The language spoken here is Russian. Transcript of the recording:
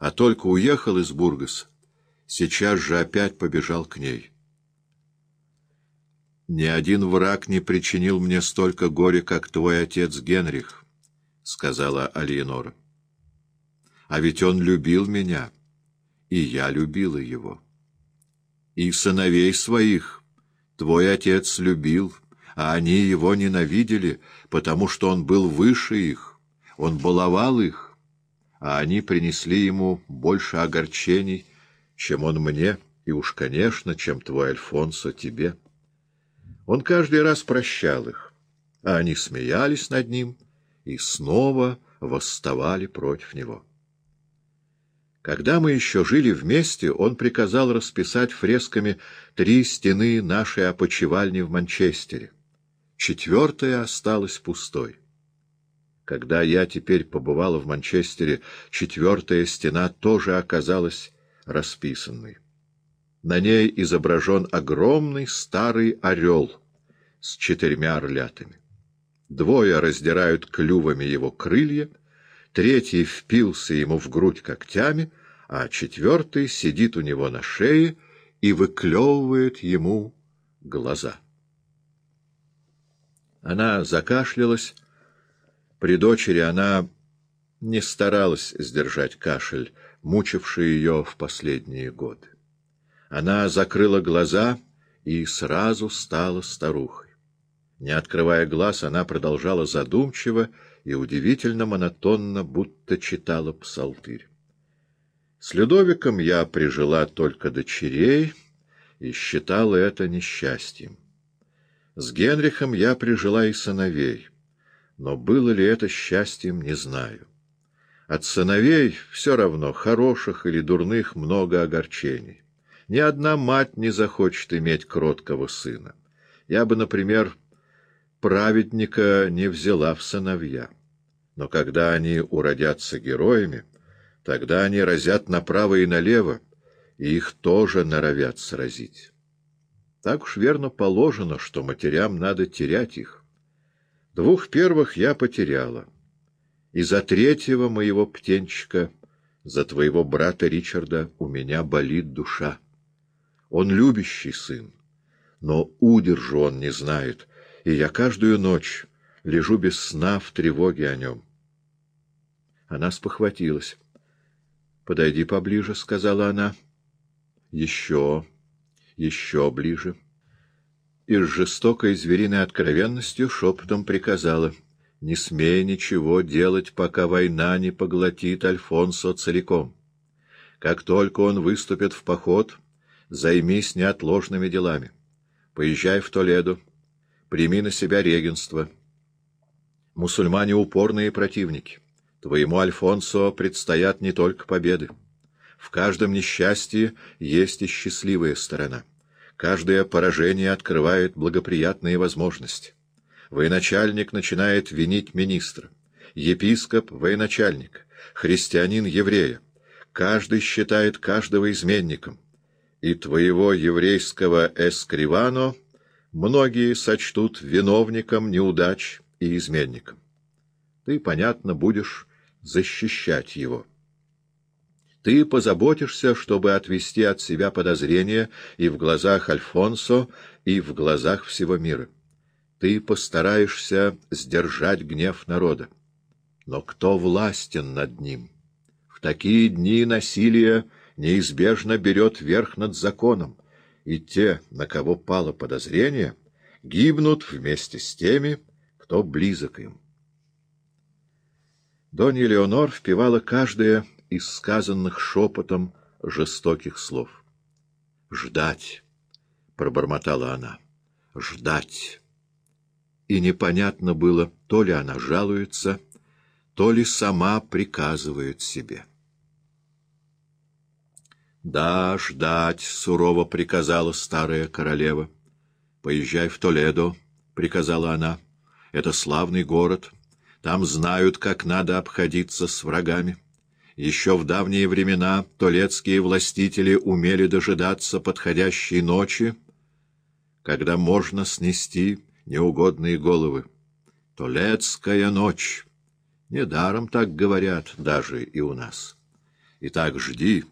а только уехал из Бургаса, сейчас же опять побежал к ней. «Ни один враг не причинил мне столько горя, как твой отец Генрих», — сказала Алиенора. «А ведь он любил меня, и я любила его. И сыновей своих твой отец любил, а они его ненавидели, потому что он был выше их, он баловал их, а они принесли ему больше огорчений, чем он мне, и уж, конечно, чем твой Альфонсо тебе. Он каждый раз прощал их, а они смеялись над ним и снова восставали против него. Когда мы еще жили вместе, он приказал расписать фресками три стены нашей опочивальни в Манчестере. Четвертая осталась пустой. Когда я теперь побывала в Манчестере, четвертая стена тоже оказалась расписанной. На ней изображен огромный старый орел с четырьмя орлятами. Двое раздирают клювами его крылья, третий впился ему в грудь когтями, а четвертый сидит у него на шее и выклевывает ему глаза. Она закашлялась. При дочери она не старалась сдержать кашель, мучивший ее в последние годы. Она закрыла глаза и сразу стала старухой. Не открывая глаз, она продолжала задумчиво и удивительно монотонно, будто читала псалтырь. С Людовиком я прижила только дочерей и считала это несчастьем. С Генрихом я прижила и сыновей, но было ли это счастьем, не знаю. От сыновей все равно, хороших или дурных, много огорчений. Ни одна мать не захочет иметь кроткого сына. Я бы, например, праведника не взяла в сыновья. Но когда они уродятся героями, тогда они разят направо и налево, и их тоже норовят сразить. Так уж верно положено, что матерям надо терять их. Двух первых я потеряла — и за третьего моего птенчика, за твоего брата Ричарда, у меня болит душа. Он любящий сын, но удержу он не знает, и я каждую ночь лежу без сна в тревоге о нем. Она спохватилась. — Подойди поближе, — сказала она. — Еще, еще ближе. И с жестокой звериной откровенностью шепотом приказала — не смей ничего делать, пока война не поглотит Альфонсо целиком. Как только он выступит в поход, займись неотложными делами. Поезжай в Толедо, прими на себя регенство. Мусульмане — упорные противники. Твоему Альфонсо предстоят не только победы. В каждом несчастье есть и счастливая сторона. Каждое поражение открывает благоприятные возможности. Военачальник начинает винить министра. Епископ — военачальник. Христианин — еврея. Каждый считает каждого изменником. И твоего еврейского эскривано многие сочтут виновником неудач и изменником. Ты, понятно, будешь защищать его. Ты позаботишься, чтобы отвести от себя подозрения и в глазах Альфонсо, и в глазах всего мира ты постараешься сдержать гнев народа. Но кто властен над ним? В такие дни насилие неизбежно берет верх над законом, и те, на кого пало подозрение, гибнут вместе с теми, кто близок им. Донья Леонор впивала каждое из сказанных шепотом жестоких слов. «Ждать!» — пробормотала она. «Ждать!» и непонятно было, то ли она жалуется, то ли сама приказывает себе. «Да, ждать», — сурово приказала старая королева. «Поезжай в Толедо», — приказала она. «Это славный город. Там знают, как надо обходиться с врагами. Еще в давние времена толецкие властители умели дожидаться подходящей ночи, когда можно снести неугодные головы. Толецкая ночь. Недаром так говорят даже и у нас. Итак, жди.